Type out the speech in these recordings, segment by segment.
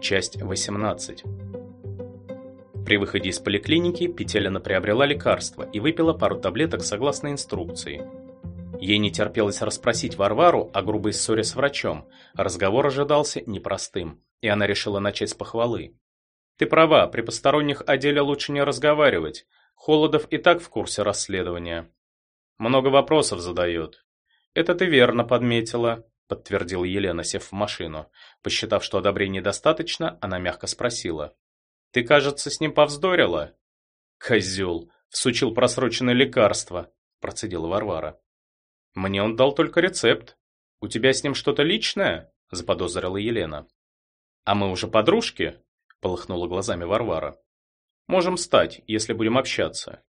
Часть 18. При выходе из поликлиники Петелина приобрела лекарство и выпила пару таблеток согласно инструкции. Ей не терпелось расспросить Варвару о грубой ссоре с врачом, разговор ожидался непростым, и она решила начать с похвалы. «Ты права, при посторонних о деле лучше не разговаривать. Холодов и так в курсе расследования. Много вопросов задает. Это ты верно подметила подтвердила Елена, сев в машину. Посчитав, что одобрения достаточно, она мягко спросила. «Ты, кажется, с ним повздорила?» «Козел! Всучил просроченное лекарство!» процедила Варвара. «Мне он дал только рецепт. У тебя с ним что-то личное?» заподозрила Елена. «А мы уже подружки?» полыхнула глазами Варвара. «Можем стать, если будем общаться».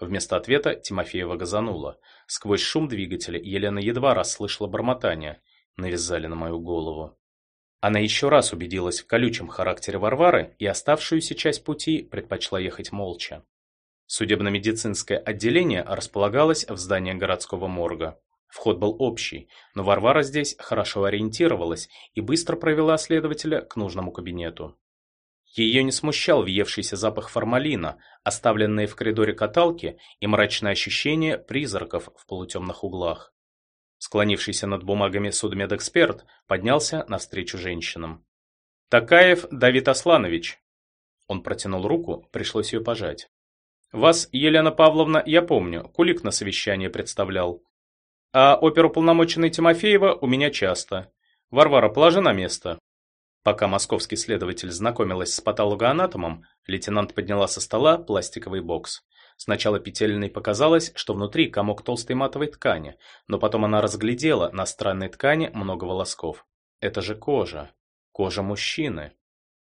Вместо ответа Тимофеева газанула. Сквозь шум двигателя Елена едва расслышала бормотание навязали на мою голову. Она еще раз убедилась в колючем характере Варвары и оставшуюся часть пути предпочла ехать молча. Судебно-медицинское отделение располагалось в здании городского морга. Вход был общий, но Варвара здесь хорошо ориентировалась и быстро провела следователя к нужному кабинету. Ее не смущал въевшийся запах формалина, оставленные в коридоре каталки и мрачное ощущение призраков в полутемных углах. Склонившийся над бумагами судмедэксперт поднялся навстречу женщинам. «Такаев Давид Асланович». Он протянул руку, пришлось ее пожать. «Вас, Елена Павловна, я помню, Кулик на совещании представлял. А оперуполномоченный Тимофеева у меня часто. Варвара, положи на место». Пока московский следователь знакомилась с патологоанатомом, лейтенант подняла со стола пластиковый бокс. Сначала Петелиной показалось, что внутри комок толстой матовой ткани, но потом она разглядела на странной ткани много волосков. Это же кожа. Кожа мужчины.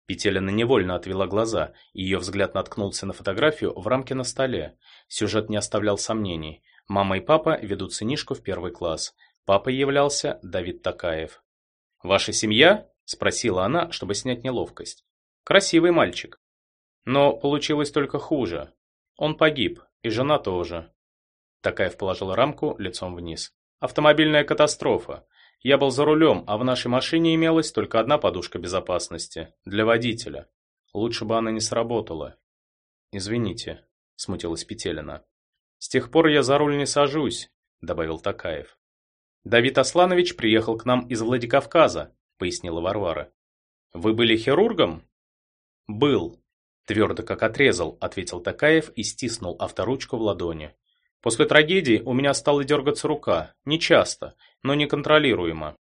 Петелина невольно отвела глаза, и ее взгляд наткнулся на фотографию в рамке на столе. Сюжет не оставлял сомнений. Мама и папа ведут сынишку в первый класс. Папой являлся Давид Такаев. «Ваша семья?» – спросила она, чтобы снять неловкость. «Красивый мальчик». Но получилось только хуже. Он погиб, и жена тоже. Такаев положил рамку лицом вниз. Автомобильная катастрофа. Я был за рулем, а в нашей машине имелась только одна подушка безопасности. Для водителя. Лучше бы она не сработала. Извините, смутилась Петелина. С тех пор я за руль не сажусь, добавил Такаев. Давид Асланович приехал к нам из Владикавказа, пояснила Варвара. Вы были хирургом? Был, Твердо как отрезал, ответил Такаев и стиснул авторучку в ладони. После трагедии у меня стала дергаться рука, не часто, но неконтролируемо.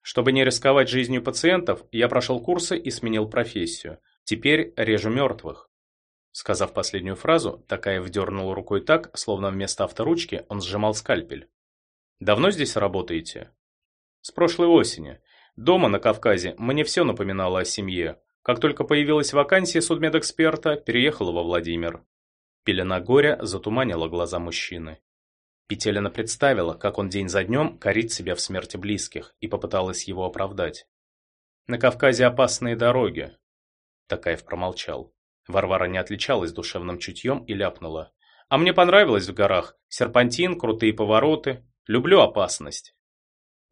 Чтобы не рисковать жизнью пациентов, я прошел курсы и сменил профессию. Теперь режу мертвых. Сказав последнюю фразу, Такаев дернул рукой так, словно вместо авторучки он сжимал скальпель. «Давно здесь работаете?» «С прошлой осени. Дома на Кавказе мне все напоминало о семье. Как только появилась вакансия судмедэксперта, переехала во Владимир. Пелена горя затуманила глаза мужчины. Петелина представила, как он день за днем корит себя в смерти близких, и попыталась его оправдать. «На Кавказе опасные дороги», — Такаев промолчал. Варвара не отличалась душевным чутьем и ляпнула. «А мне понравилось в горах. Серпантин, крутые повороты. Люблю опасность».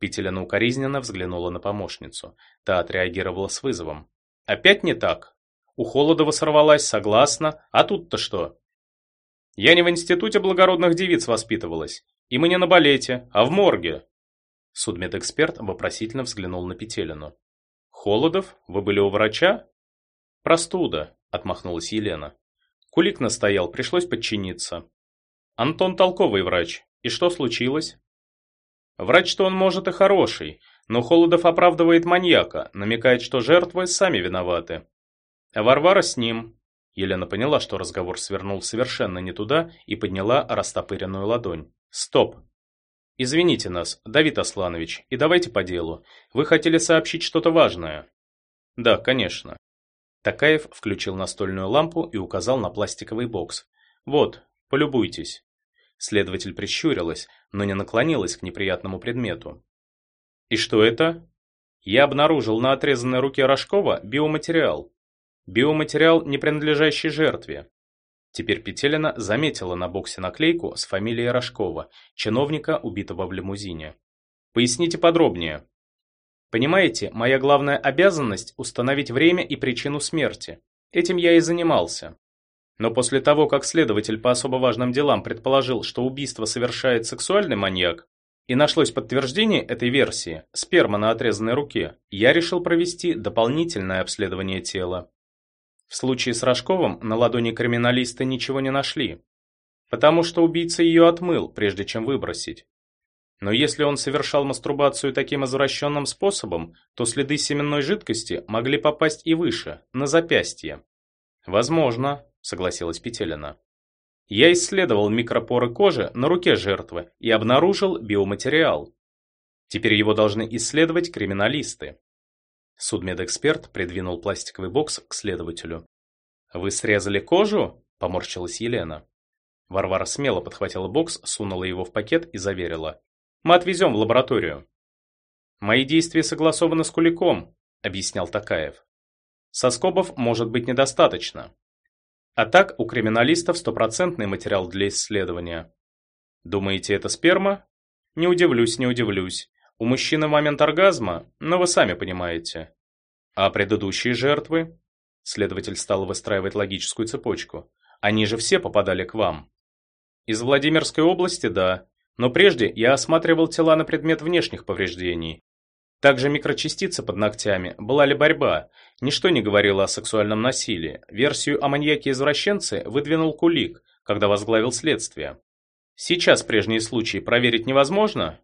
Петелина укоризненно взглянула на помощницу. Та отреагировала с вызовом. Опять не так. У Холодова сорвалась, согласна. А тут-то что? Я не в институте благородных девиц воспитывалась. И мы не на балете, а в морге. Судмедэксперт вопросительно взглянул на Петелину. Холодов, вы были у врача? Простуда, отмахнулась Елена. Кулик настоял, пришлось подчиниться. Антон толковый врач. И что случилось? Врач-то он может и хороший, но Холодов оправдывает маньяка, намекает, что жертвы сами виноваты. А Варвара с ним. Елена поняла, что разговор свернул совершенно не туда и подняла растопыренную ладонь. Стоп. Извините нас, Давид Асланович, и давайте по делу. Вы хотели сообщить что-то важное? Да, конечно. Такаев включил настольную лампу и указал на пластиковый бокс. Вот, полюбуйтесь. Следователь прищурилась, но не наклонилась к неприятному предмету. И что это? Я обнаружил на отрезанной руке Рожкова биоматериал. Биоматериал, не принадлежащий жертве. Теперь Петелина заметила на боксе наклейку с фамилией Рожкова, чиновника, убитого в лимузине. Поясните подробнее. Понимаете, моя главная обязанность – установить время и причину смерти. Этим я и занимался. Но после того, как следователь по особо важным делам предположил, что убийство совершает сексуальный маньяк, и нашлось подтверждение этой версии, сперма на отрезанной руке, я решил провести дополнительное обследование тела. В случае с Рожковым на ладони криминалиста ничего не нашли, потому что убийца ее отмыл, прежде чем выбросить. Но если он совершал мастурбацию таким извращенным способом, то следы семенной жидкости могли попасть и выше, на запястье. Возможно, согласилась Петелина. Я исследовал микропоры кожи на руке жертвы и обнаружил биоматериал. Теперь его должны исследовать криминалисты. Судмедэксперт придвинул пластиковый бокс к следователю. «Вы срезали кожу?» – поморщилась Елена. Варвара смело подхватила бокс, сунула его в пакет и заверила. «Мы отвезем в лабораторию». «Мои действия согласованы с Куликом», – объяснял Такаев. «Соскобов может быть недостаточно. А так у криминалистов стопроцентный материал для исследования. Думаете, это сперма? Не удивлюсь, не удивлюсь. У мужчины момент оргазма, но вы сами понимаете. А предыдущие жертвы? Следователь стал выстраивать логическую цепочку. Они же все попадали к вам. Из Владимирской области, да. Но прежде я осматривал тела на предмет внешних повреждений. Также микрочастицы под ногтями, была ли борьба, ничто не говорило о сексуальном насилии. Версию о маньяке-извращенце выдвинул Кулик, когда возглавил следствие. Сейчас прежние случаи проверить невозможно?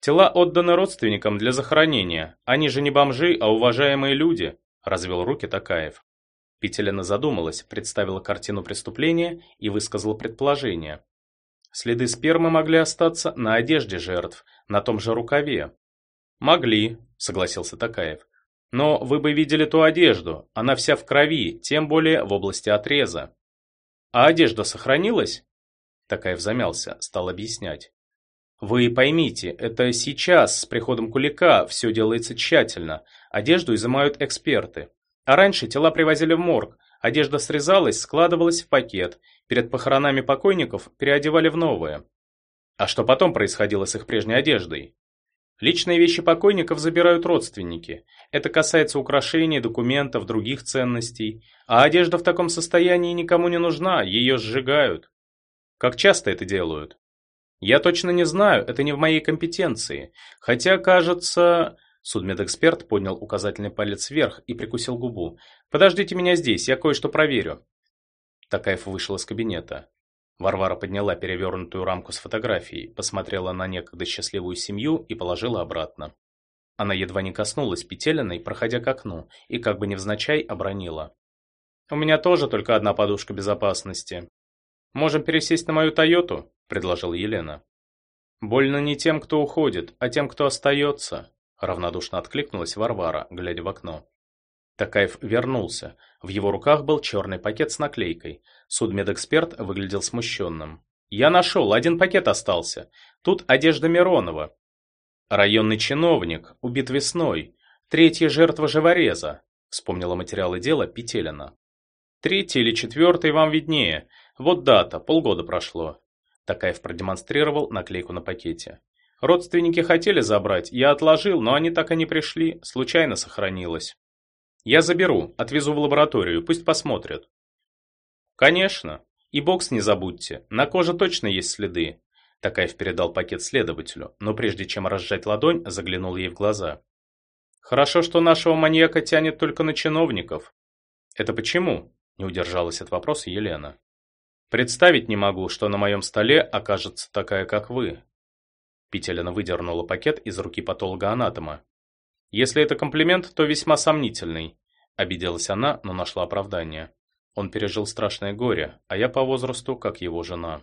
Тела отданы родственникам для захоронения. Они же не бомжи, а уважаемые люди, развел руки Такаев. Петелина задумалась, представила картину преступления и высказала предположение. Следы спермы могли остаться на одежде жертв, на том же рукаве. «Могли», — согласился Такаев. «Но вы бы видели ту одежду, она вся в крови, тем более в области отреза». «А одежда сохранилась?» Такаев замялся, стал объяснять. «Вы поймите, это сейчас, с приходом Кулика, все делается тщательно. Одежду изымают эксперты. А раньше тела привозили в морг, одежда срезалась, складывалась в пакет. Перед похоронами покойников переодевали в новое. А что потом происходило с их прежней одеждой? Личные вещи покойников забирают родственники. Это касается украшений, документов, других ценностей. А одежда в таком состоянии никому не нужна, ее сжигают. Как часто это делают? Я точно не знаю, это не в моей компетенции. Хотя, кажется... Судмедэксперт поднял указательный палец вверх и прикусил губу. «Подождите меня здесь, я кое-что проверю». Такаев вышел из кабинета. Варвара подняла перевернутую рамку с фотографией, посмотрела на некогда счастливую семью и положила обратно. Она едва не коснулась Петелиной, проходя к окну, и как бы невзначай обронила. «У меня тоже только одна подушка безопасности. Можем пересесть на мою Тойоту?» – предложила Елена. «Больно не тем, кто уходит, а тем, кто остается», – равнодушно откликнулась Варвара, глядя в окно. Такаев вернулся. В его руках был черный пакет с наклейкой. Судмедэксперт выглядел смущенным. «Я нашел, один пакет остался. Тут одежда Миронова. Районный чиновник, убит весной. Третья жертва живореза», вспомнила материалы дела Петелина. «Третий или четвертый вам виднее. Вот дата, полгода прошло». Такаев продемонстрировал наклейку на пакете. Родственники хотели забрать, я отложил, но они так и не пришли, случайно сохранилось. Я заберу, отвезу в лабораторию, пусть посмотрят. Конечно. И бокс не забудьте, на коже точно есть следы. Такаев передал пакет следователю, но прежде чем разжать ладонь, заглянул ей в глаза. Хорошо, что нашего маньяка тянет только на чиновников. Это почему? Не удержалась от вопроса Елена. Представить не могу, что на моем столе окажется такая, как вы. Петелина выдернула пакет из руки патолога-анатома. Если это комплимент, то весьма сомнительный. Обиделась она, но нашла оправдание. Он пережил страшное горе, а я по возрасту, как его жена.